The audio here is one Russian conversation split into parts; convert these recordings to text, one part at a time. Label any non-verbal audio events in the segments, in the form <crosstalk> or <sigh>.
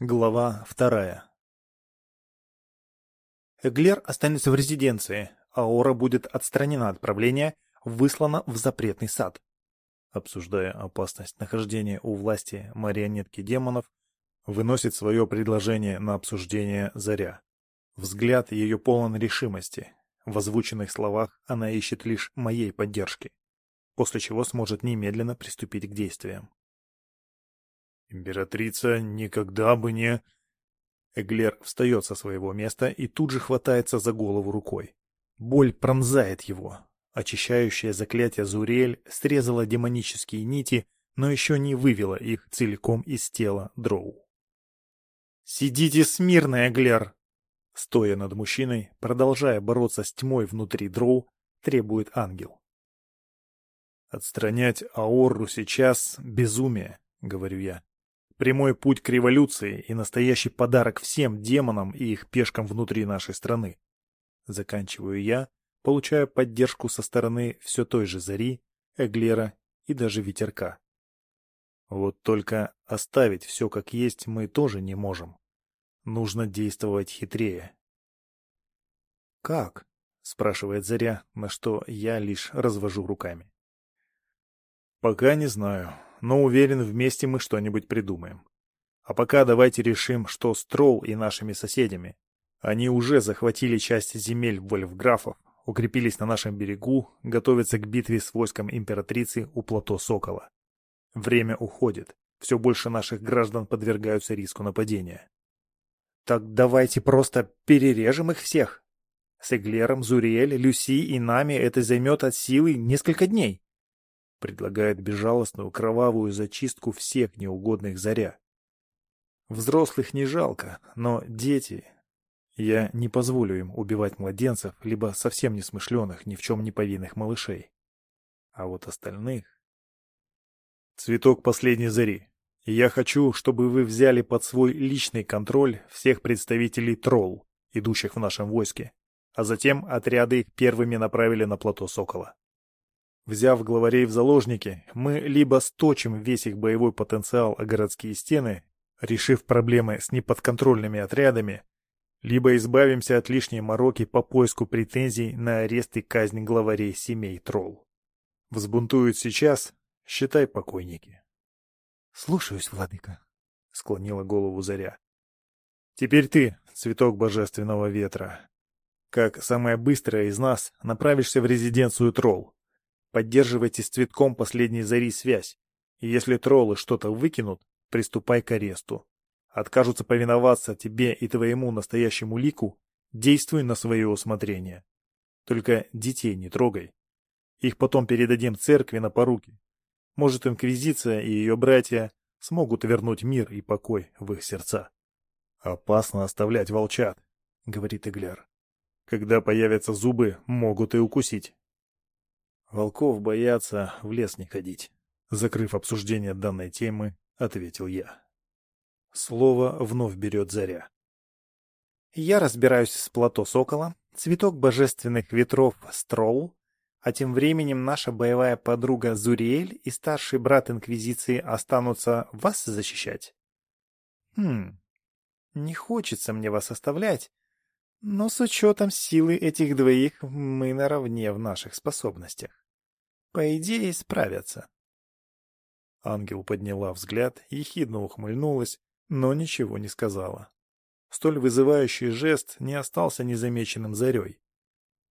Глава вторая Эглер останется в резиденции, а Ора будет отстранена от правления, выслана в запретный сад. Обсуждая опасность нахождения у власти марионетки демонов, выносит свое предложение на обсуждение Заря. Взгляд ее полон решимости. В озвученных словах она ищет лишь моей поддержки, после чего сможет немедленно приступить к действиям. Императрица никогда бы не... Эглер встает со своего места и тут же хватается за голову рукой. Боль пронзает его. Очищающее заклятие Зурель срезало демонические нити, но еще не вывело их целиком из тела Дроу. «Сидите смирно, Эглер!» Стоя над мужчиной, продолжая бороться с тьмой внутри Дроу, требует ангел. «Отстранять Аорру сейчас — безумие», — говорю я. Прямой путь к революции и настоящий подарок всем демонам и их пешкам внутри нашей страны. Заканчиваю я, получая поддержку со стороны все той же Зари, Эглера и даже Ветерка. Вот только оставить все как есть мы тоже не можем. Нужно действовать хитрее. «Как?» — спрашивает Заря, на что я лишь развожу руками. «Пока не знаю но уверен, вместе мы что-нибудь придумаем. А пока давайте решим, что с Тролл и нашими соседями. Они уже захватили часть земель вольфграфов, укрепились на нашем берегу, готовятся к битве с войском императрицы у плато Сокола. Время уходит. Все больше наших граждан подвергаются риску нападения. Так давайте просто перережем их всех. С Эглером, Зуриэль, Люси и нами это займет от силы несколько дней предлагает безжалостную кровавую зачистку всех неугодных заря. Взрослых не жалко, но дети... Я не позволю им убивать младенцев, либо совсем несмышленых, ни в чем не повинных малышей. А вот остальных... Цветок последней зари. Я хочу, чтобы вы взяли под свой личный контроль всех представителей тролл, идущих в нашем войске, а затем отряды первыми направили на плато Сокола. Взяв главарей в заложники, мы либо сточим весь их боевой потенциал о городские стены, решив проблемы с неподконтрольными отрядами, либо избавимся от лишней мороки по поиску претензий на арест и казнь главарей семей тролл. Взбунтуют сейчас, считай покойники. — Слушаюсь, владыка, — склонила голову Заря. — Теперь ты, цветок божественного ветра. Как самая быстрая из нас, направишься в резиденцию тролл. Поддерживайте с цветком последней зари связь. И если троллы что-то выкинут, приступай к аресту. Откажутся повиноваться тебе и твоему настоящему лику, действуй на свое усмотрение. Только детей не трогай. Их потом передадим церкви на поруки. Может, Инквизиция и ее братья смогут вернуть мир и покой в их сердца. «Опасно оставлять волчат», — говорит Игляр. «Когда появятся зубы, могут и укусить». Волков боятся в лес не ходить. Закрыв обсуждение данной темы, ответил я. Слово вновь берет Заря. Я разбираюсь с плато Сокола, цветок божественных ветров Стролл, а тем временем наша боевая подруга Зуриэль и старший брат Инквизиции останутся вас защищать. Хм, не хочется мне вас оставлять, но с учетом силы этих двоих мы наравне в наших способностях. По идее, справятся. Ангел подняла взгляд, ехидно ухмыльнулась, но ничего не сказала. Столь вызывающий жест не остался незамеченным зарей.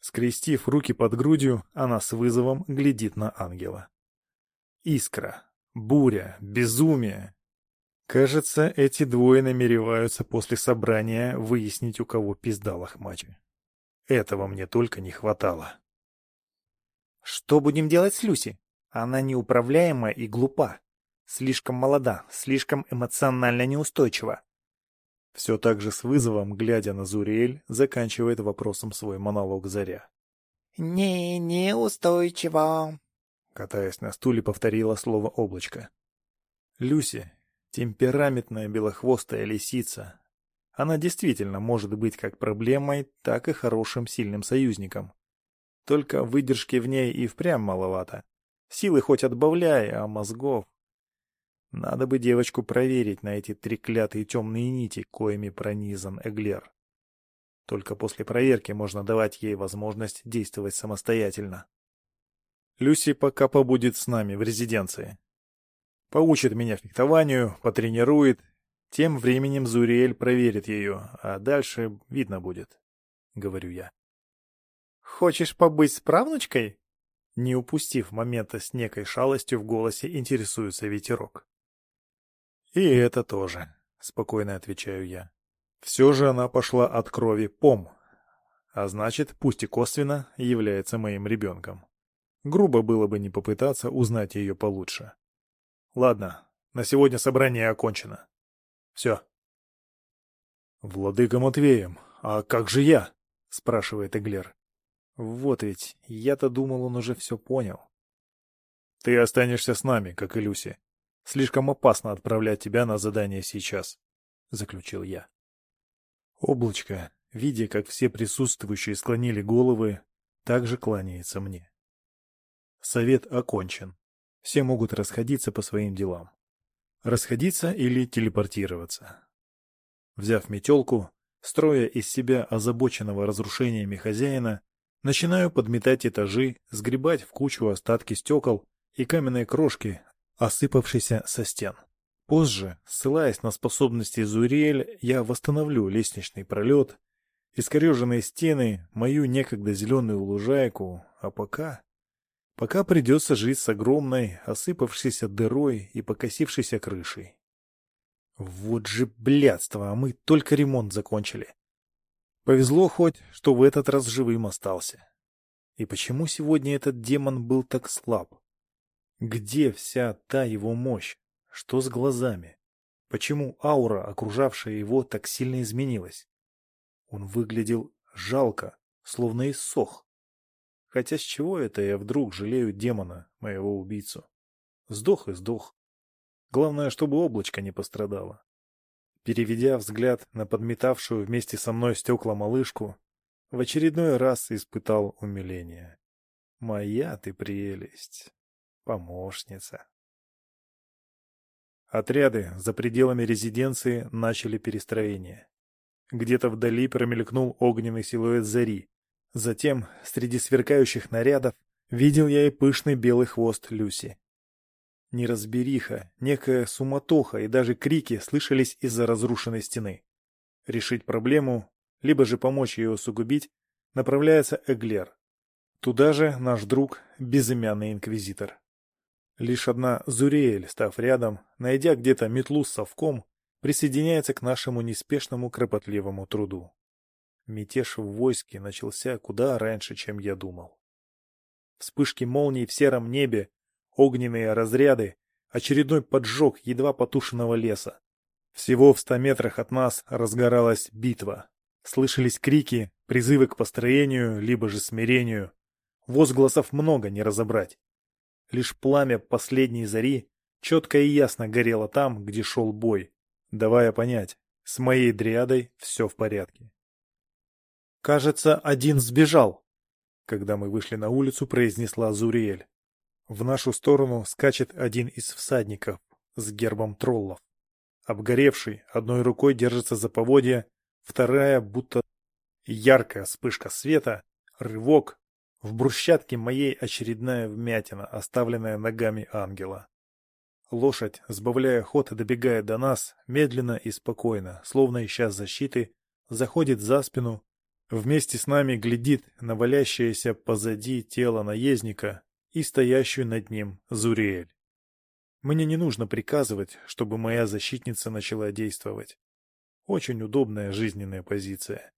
Скрестив руки под грудью, она с вызовом глядит на ангела. Искра, буря, безумие. Кажется, эти двое намереваются после собрания выяснить, у кого пизда лохмачи. Этого мне только не хватало. Что будем делать с Люси? Она неуправляема и глупа. Слишком молода, слишком эмоционально неустойчива. Все так же с вызовом, глядя на Зуриэль, заканчивает вопросом свой монолог Заря. «Не неустойчиво», — катаясь на стуле, повторила слово облачко. Люси — темпераментная белохвостая лисица. Она действительно может быть как проблемой, так и хорошим сильным союзником. Только выдержки в ней и впрямь маловато. Силы хоть отбавляй, а мозгов... Надо бы девочку проверить на эти треклятые темные нити, коими пронизан Эглер. Только после проверки можно давать ей возможность действовать самостоятельно. Люси пока побудет с нами в резиденции. Поучит меня фехтованию, потренирует. Тем временем Зуриэль проверит ее, а дальше видно будет, — говорю я. — Хочешь побыть с правнучкой? Не упустив момента с некой шалостью в голосе, интересуется ветерок. — И это тоже, — спокойно отвечаю я. Все же она пошла от крови пом, а значит, пусть и косвенно, является моим ребенком. Грубо было бы не попытаться узнать ее получше. Ладно, на сегодня собрание окончено. Все. Владыка Матвеем, а как же я? Спрашивает Эглер. Вот ведь, я-то думал, он уже все понял. Ты останешься с нами, как и Люси. Слишком опасно отправлять тебя на задание сейчас, заключил я. Облачко, видя, как все присутствующие склонили головы, также кланяется мне. Совет окончен. Все могут расходиться по своим делам. Расходиться или телепортироваться. Взяв метелку, строя из себя озабоченного разрушениями хозяина, начинаю подметать этажи, сгребать в кучу остатки стекол и каменные крошки, осыпавшиеся со стен. Позже, ссылаясь на способности Зуриэль, я восстановлю лестничный пролет, искореженные стены, мою некогда зеленую лужайку, а пока... Пока придется жить с огромной, осыпавшейся дырой и покосившейся крышей. Вот же блядство, а мы только ремонт закончили. Повезло хоть, что в этот раз живым остался. И почему сегодня этот демон был так слаб? Где вся та его мощь? Что с глазами? Почему аура, окружавшая его, так сильно изменилась? Он выглядел жалко, словно иссох. Хотя с чего это я вдруг жалею демона, моего убийцу? Сдох и сдох. Главное, чтобы облачко не пострадало. Переведя взгляд на подметавшую вместе со мной стекла малышку, в очередной раз испытал умиление. Моя ты прелесть, помощница. Отряды за пределами резиденции начали перестроение. Где-то вдали промелькнул огненный силуэт зари, Затем, среди сверкающих нарядов, видел я и пышный белый хвост Люси. Неразбериха, некая суматоха и даже крики слышались из-за разрушенной стены. Решить проблему, либо же помочь ее усугубить, направляется Эглер. Туда же наш друг, безымянный инквизитор. Лишь одна Зуриэль, став рядом, найдя где-то метлу с совком, присоединяется к нашему неспешному кропотливому труду. Мятеж в войске начался куда раньше, чем я думал. Вспышки молний в сером небе, огненные разряды, очередной поджог едва потушенного леса. Всего в ста метрах от нас разгоралась битва. Слышались крики, призывы к построению, либо же смирению. Возгласов много не разобрать. Лишь пламя последней зари четко и ясно горело там, где шел бой, давая понять, с моей дриадой все в порядке. «Кажется, один сбежал», — когда мы вышли на улицу, произнесла Зуриэль. В нашу сторону скачет один из всадников с гербом троллов. Обгоревший, одной рукой держится за поводья, вторая будто яркая вспышка света, рывок. В брусчатке моей очередная вмятина, оставленная ногами ангела. Лошадь, сбавляя ход, добегая до нас, медленно и спокойно, словно ища защиты, заходит за спину, Вместе с нами глядит на валящееся позади тело наездника и стоящую над ним Зуриэль. Мне не нужно приказывать, чтобы моя защитница начала действовать. Очень удобная жизненная позиция.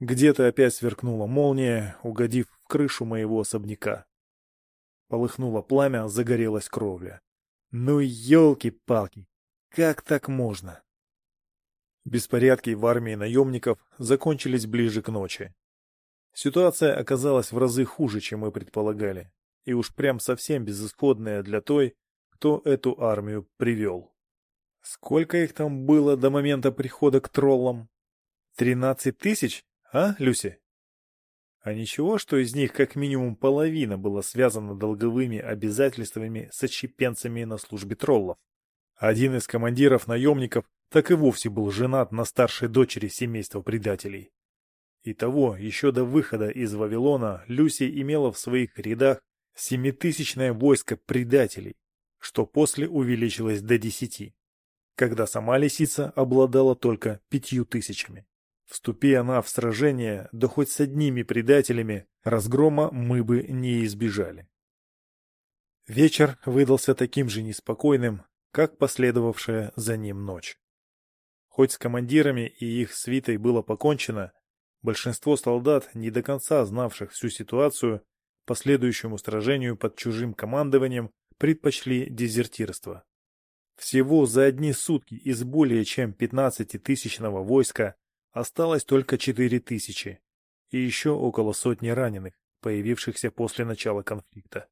Где-то опять сверкнула молния, угодив в крышу моего особняка. Полыхнуло пламя, загорелась кровля. Ну елки-палки, как так можно? Беспорядки в армии наемников закончились ближе к ночи. Ситуация оказалась в разы хуже, чем мы предполагали, и уж прям совсем безысходная для той, кто эту армию привел. Сколько их там было до момента прихода к троллам? Тринадцать тысяч, а, Люси? А ничего, что из них как минимум половина была связана долговыми обязательствами с отщепенцами на службе троллов. Один из командиров наемников так и вовсе был женат на старшей дочери семейства предателей. Итого, еще до выхода из Вавилона Люси имела в своих рядах семитысячное войско предателей, что после увеличилось до десяти, когда сама лисица обладала только пятью тысячами. Вступи она в сражение, да хоть с одними предателями, разгрома мы бы не избежали. Вечер выдался таким же неспокойным, как последовавшая за ним ночь. Хоть с командирами и их свитой было покончено, большинство солдат, не до конца знавших всю ситуацию, последующему сражению под чужим командованием предпочли дезертирство. Всего за одни сутки из более чем 15-тысячного войска осталось только 4 тысячи и еще около сотни раненых, появившихся после начала конфликта.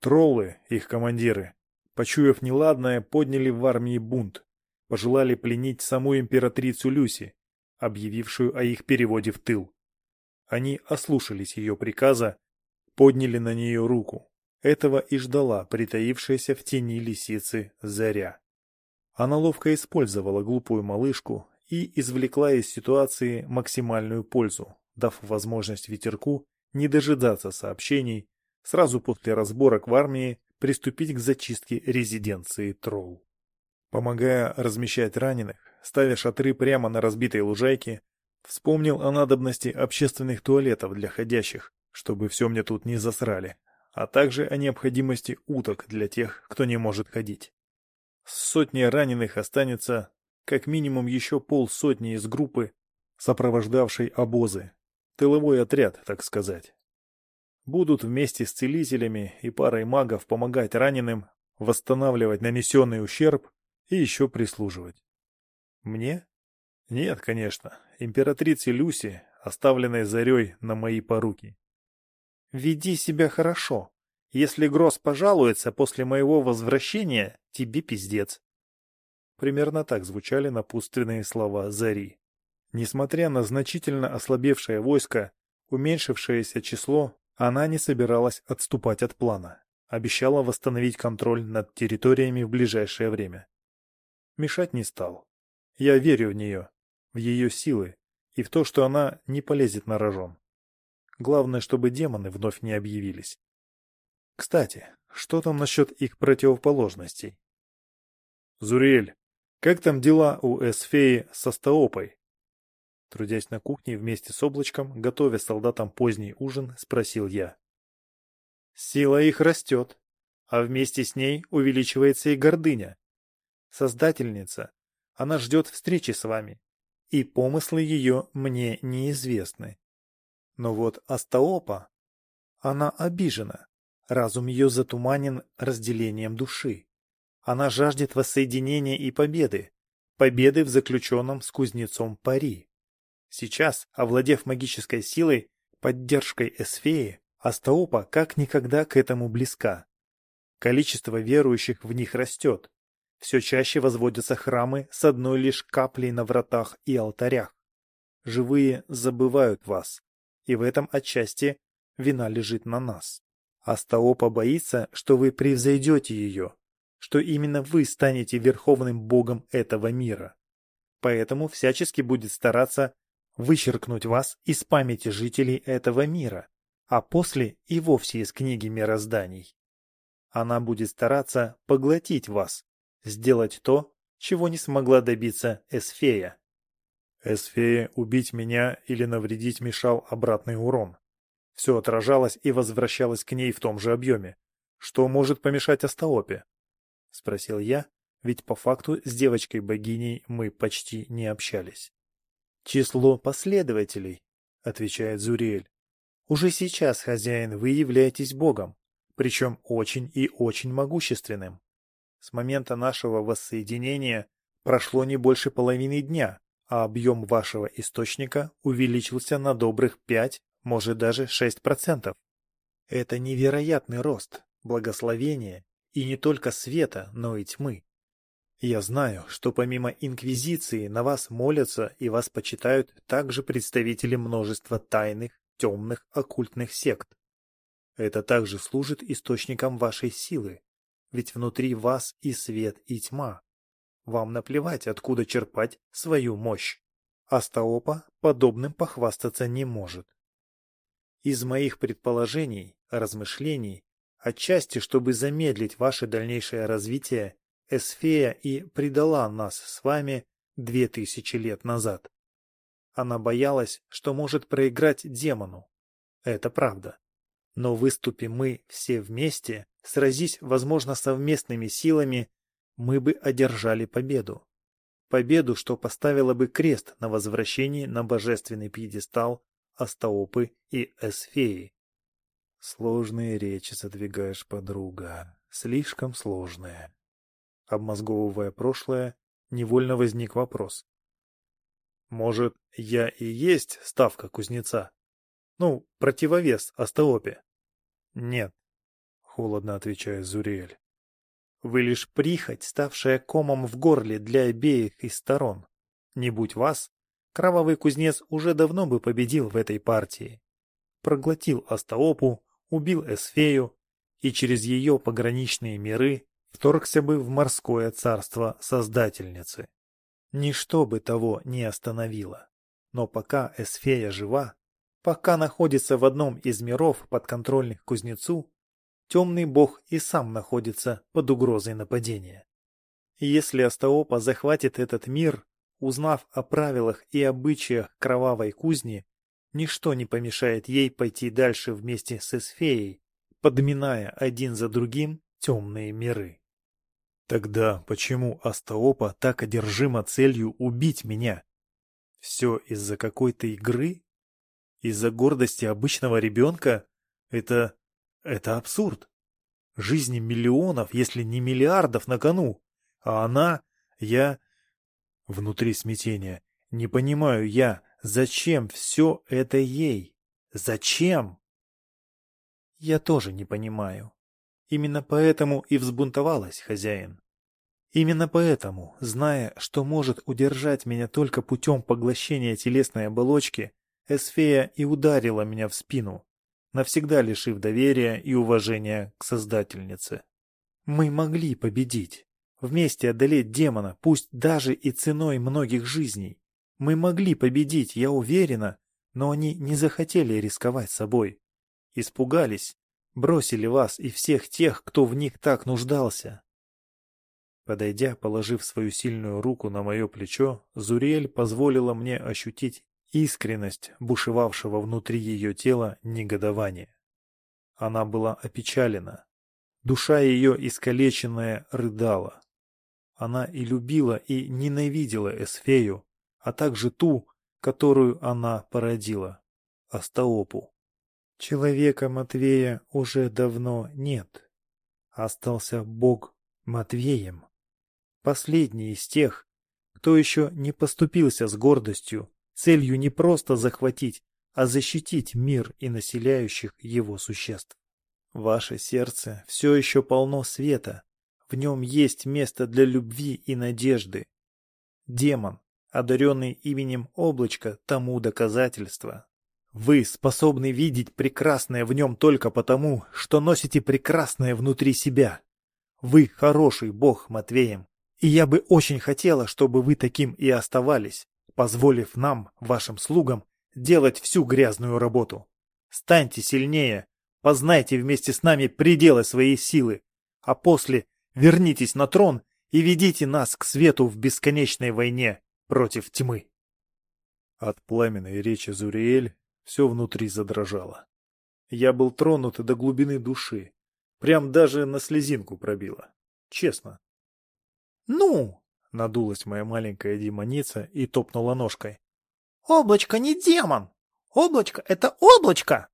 Троллы, их командиры, почуяв неладное, подняли в армии бунт, пожелали пленить саму императрицу Люси, объявившую о их переводе в тыл. Они ослушались ее приказа, подняли на нее руку. Этого и ждала притаившаяся в тени лисицы Заря. Она ловко использовала глупую малышку и извлекла из ситуации максимальную пользу, дав возможность ветерку не дожидаться сообщений сразу после разборок в армии приступить к зачистке резиденции Тролл. Помогая размещать раненых, ставя шатры прямо на разбитой лужайке, вспомнил о надобности общественных туалетов для ходящих, чтобы все мне тут не засрали, а также о необходимости уток для тех, кто не может ходить. С сотни раненых останется как минимум еще полсотни из группы, сопровождавшей обозы, тыловой отряд, так сказать будут вместе с целителями и парой магов помогать раненым, восстанавливать нанесенный ущерб и еще прислуживать. Мне? Нет, конечно, императрице Люси, оставленной зарей на мои поруки. Веди себя хорошо. Если Гросс пожалуется после моего возвращения, тебе пиздец. Примерно так звучали напутственные слова Зари. Несмотря на значительно ослабевшее войско, уменьшившееся число она не собиралась отступать от плана, обещала восстановить контроль над территориями в ближайшее время. Мешать не стал. Я верю в нее, в ее силы и в то, что она не полезет на рожон. Главное, чтобы демоны вновь не объявились. Кстати, что там насчет их противоположностей? Зурель, как там дела у Эсфеи со Стаопой? Трудясь на кухне вместе с облачком, готовя солдатам поздний ужин, спросил я. Сила их растет, а вместе с ней увеличивается и гордыня. Создательница, она ждет встречи с вами, и помыслы ее мне неизвестны. Но вот Астаопа, она обижена, разум ее затуманен разделением души. Она жаждет воссоединения и победы, победы в заключенном с кузнецом пари. Сейчас, овладев магической силой, поддержкой Эсфеи, Астаопа как никогда к этому близка. Количество верующих в них растет. Все чаще возводятся храмы с одной лишь каплей на вратах и алтарях. Живые забывают вас, и в этом отчасти вина лежит на нас. Астаопа боится, что вы превзойдете ее, что именно вы станете верховным богом этого мира. Поэтому всячески будет стараться вычеркнуть вас из памяти жителей этого мира, а после и вовсе из книги мирозданий. Она будет стараться поглотить вас, сделать то, чего не смогла добиться Эсфея. Эсфея убить меня или навредить мешал обратный урон. Все отражалось и возвращалось к ней в том же объеме. Что может помешать Астаопе? Спросил я, ведь по факту с девочкой-богиней мы почти не общались. Число последователей, отвечает Зуриэль. Уже сейчас, хозяин, вы являетесь богом, причем очень и очень могущественным. С момента нашего воссоединения прошло не больше половины дня, а объем вашего источника увеличился на добрых 5, может даже 6%. Это невероятный рост, благословение и не только света, но и тьмы. Я знаю, что помимо Инквизиции на вас молятся и вас почитают также представители множества тайных, темных, оккультных сект. Это также служит источником вашей силы. ведь внутри вас и свет, и тьма. Вам наплевать, откуда черпать свою мощь. Астаопа подобным похвастаться не может. Из моих предположений, размышлений, отчасти, чтобы замедлить ваше дальнейшее развитие, Эсфея и предала нас с вами две тысячи лет назад. Она боялась, что может проиграть демону. Это правда. Но выступим мы все вместе, сразись, возможно, совместными силами, мы бы одержали победу. Победу, что поставила бы крест на возвращении на божественный пьедестал Астаопы и Эсфеи. Сложные речи задвигаешь, подруга, слишком сложные. Обмозговывая прошлое, невольно возник вопрос. Может, я и есть ставка кузнеца? Ну, противовес Астаопе? Нет, холодно отвечает Зуриэль. Вы лишь прихоть, ставшая комом в горле для обеих из сторон. Не будь вас, кровавый кузнец уже давно бы победил в этой партии. Проглотил Астаопу, убил Эсфею и через ее пограничные миры вторгся бы в морское царство Создательницы. Ничто бы того не остановило. Но пока Эсфея жива, пока находится в одном из миров подконтрольных кузнецу, темный бог и сам находится под угрозой нападения. Если Астаопа захватит этот мир, узнав о правилах и обычаях кровавой кузни, ничто не помешает ей пойти дальше вместе с Эсфеей, подминая один за другим темные миры. Тогда почему Астаопа так одержима целью убить меня? Все из-за какой-то игры? Из-за гордости обычного ребенка? Это... это абсурд. Жизни миллионов, если не миллиардов на кону. А она... я... Внутри смятения. Не понимаю я, зачем все это ей? Зачем? Я тоже не понимаю. Именно поэтому и взбунтовалась хозяин. Именно поэтому, зная, что может удержать меня только путем поглощения телесной оболочки, Эсфея и ударила меня в спину, навсегда лишив доверия и уважения к Создательнице. Мы могли победить, вместе одолеть демона, пусть даже и ценой многих жизней. Мы могли победить, я уверена, но они не захотели рисковать собой. Испугались, бросили вас и всех тех, кто в них так нуждался. Подойдя, положив свою сильную руку на мое плечо, Зурель позволила мне ощутить искренность бушевавшего внутри ее тела негодования. Она была опечалена. Душа ее искалеченная рыдала. Она и любила, и ненавидела Эсфею, а также ту, которую она породила, Астаопу. Человека Матвея уже давно нет. Остался Бог Матвеем. Последний из тех, кто еще не поступился с гордостью, целью не просто захватить, а защитить мир и населяющих его существ. Ваше сердце все еще полно света, в нем есть место для любви и надежды. Демон, одаренный именем облачка, тому доказательство. Вы способны видеть прекрасное в нем только потому, что носите прекрасное внутри себя. Вы хороший бог, Матвеем, и я бы очень хотела, чтобы вы таким и оставались, позволив нам, вашим слугам, делать всю грязную работу. Станьте сильнее, познайте вместе с нами пределы своей силы, а после вернитесь на трон и ведите нас к свету в бесконечной войне против тьмы. От пламенной речи Зуриэль все внутри задрожало. Я был тронут до глубины души. Прям даже на слезинку пробило. Честно. «Ну!» — надулась моя маленькая демоница и топнула ножкой. «Облачко не демон! Облачко — это облачко!»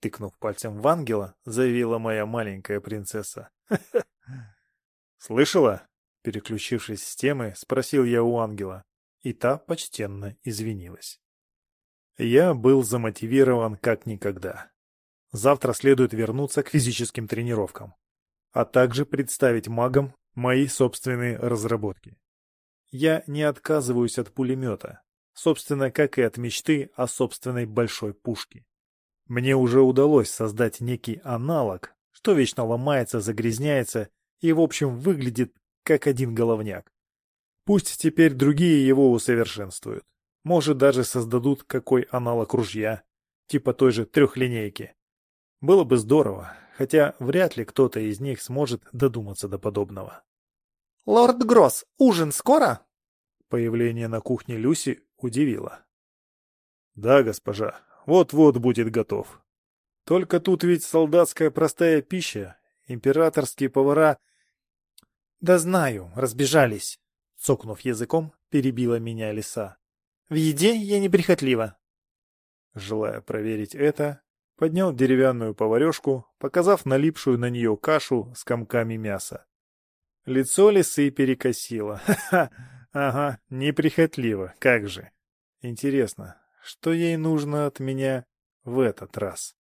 Тыкнув пальцем в ангела, заявила моя маленькая принцесса. «Слышала?» Переключившись с темы, спросил я у ангела, и та почтенно извинилась. Я был замотивирован как никогда. Завтра следует вернуться к физическим тренировкам, а также представить магам мои собственные разработки. Я не отказываюсь от пулемета, собственно, как и от мечты о собственной большой пушке. Мне уже удалось создать некий аналог, что вечно ломается, загрязняется и, в общем, выглядит как один головняк. Пусть теперь другие его усовершенствуют. Может, даже создадут какой аналог ружья, типа той же трехлинейки. Было бы здорово, хотя вряд ли кто-то из них сможет додуматься до подобного. «Лорд Гросс, ужин скоро?» Появление на кухне Люси удивило. «Да, госпожа, вот-вот будет готов. Только тут ведь солдатская простая пища, императорские повара...» «Да знаю, разбежались», — цокнув языком, перебила меня лиса. «В еде я неприхотлива». Желая проверить это, поднял деревянную поварешку, показав налипшую на нее кашу с комками мяса. Лицо лисы перекосило. <laughs> Ха-ха! Ага, неприхотливо, как же. Интересно, что ей нужно от меня в этот раз?